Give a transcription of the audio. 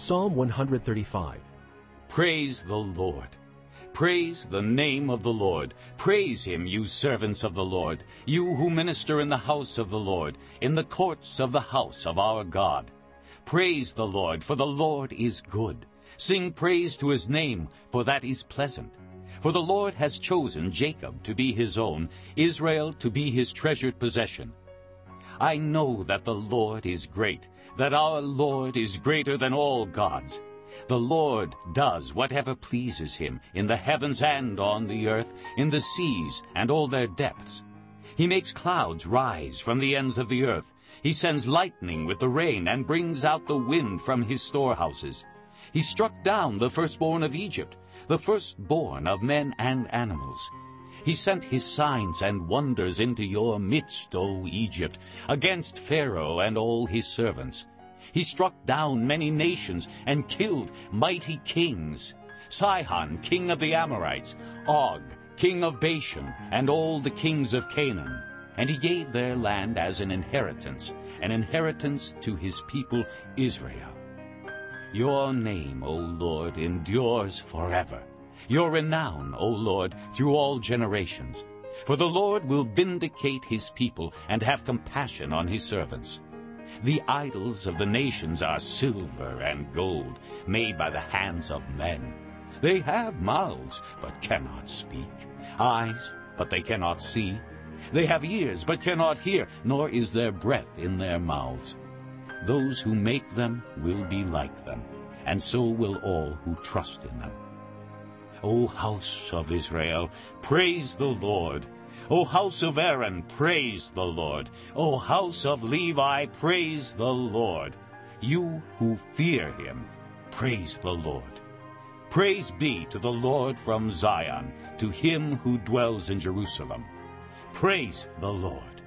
Psalm 135 Praise the Lord. Praise the name of the Lord. Praise him, you servants of the Lord, you who minister in the house of the Lord, in the courts of the house of our God. Praise the Lord, for the Lord is good. Sing praise to his name, for that is pleasant. For the Lord has chosen Jacob to be his own, Israel to be his treasured possession. I know that the Lord is great, that our Lord is greater than all gods. The Lord does whatever pleases him, in the heavens and on the earth, in the seas and all their depths. He makes clouds rise from the ends of the earth. He sends lightning with the rain and brings out the wind from his storehouses. He struck down the firstborn of Egypt, the firstborn of men and animals. He sent his signs and wonders into your midst, O Egypt, against Pharaoh and all his servants. He struck down many nations and killed mighty kings. Sihon, king of the Amorites, Og, king of Bashan, and all the kings of Canaan. And he gave their land as an inheritance, an inheritance to his people Israel. Your name, O Lord, endures forever your renown, O Lord, through all generations. For the Lord will vindicate his people and have compassion on his servants. The idols of the nations are silver and gold, made by the hands of men. They have mouths, but cannot speak, eyes, but they cannot see. They have ears, but cannot hear, nor is there breath in their mouths. Those who make them will be like them, and so will all who trust in them. O house of Israel, praise the Lord. O house of Aaron, praise the Lord. O house of Levi, praise the Lord. You who fear him, praise the Lord. Praise be to the Lord from Zion, to him who dwells in Jerusalem. Praise the Lord.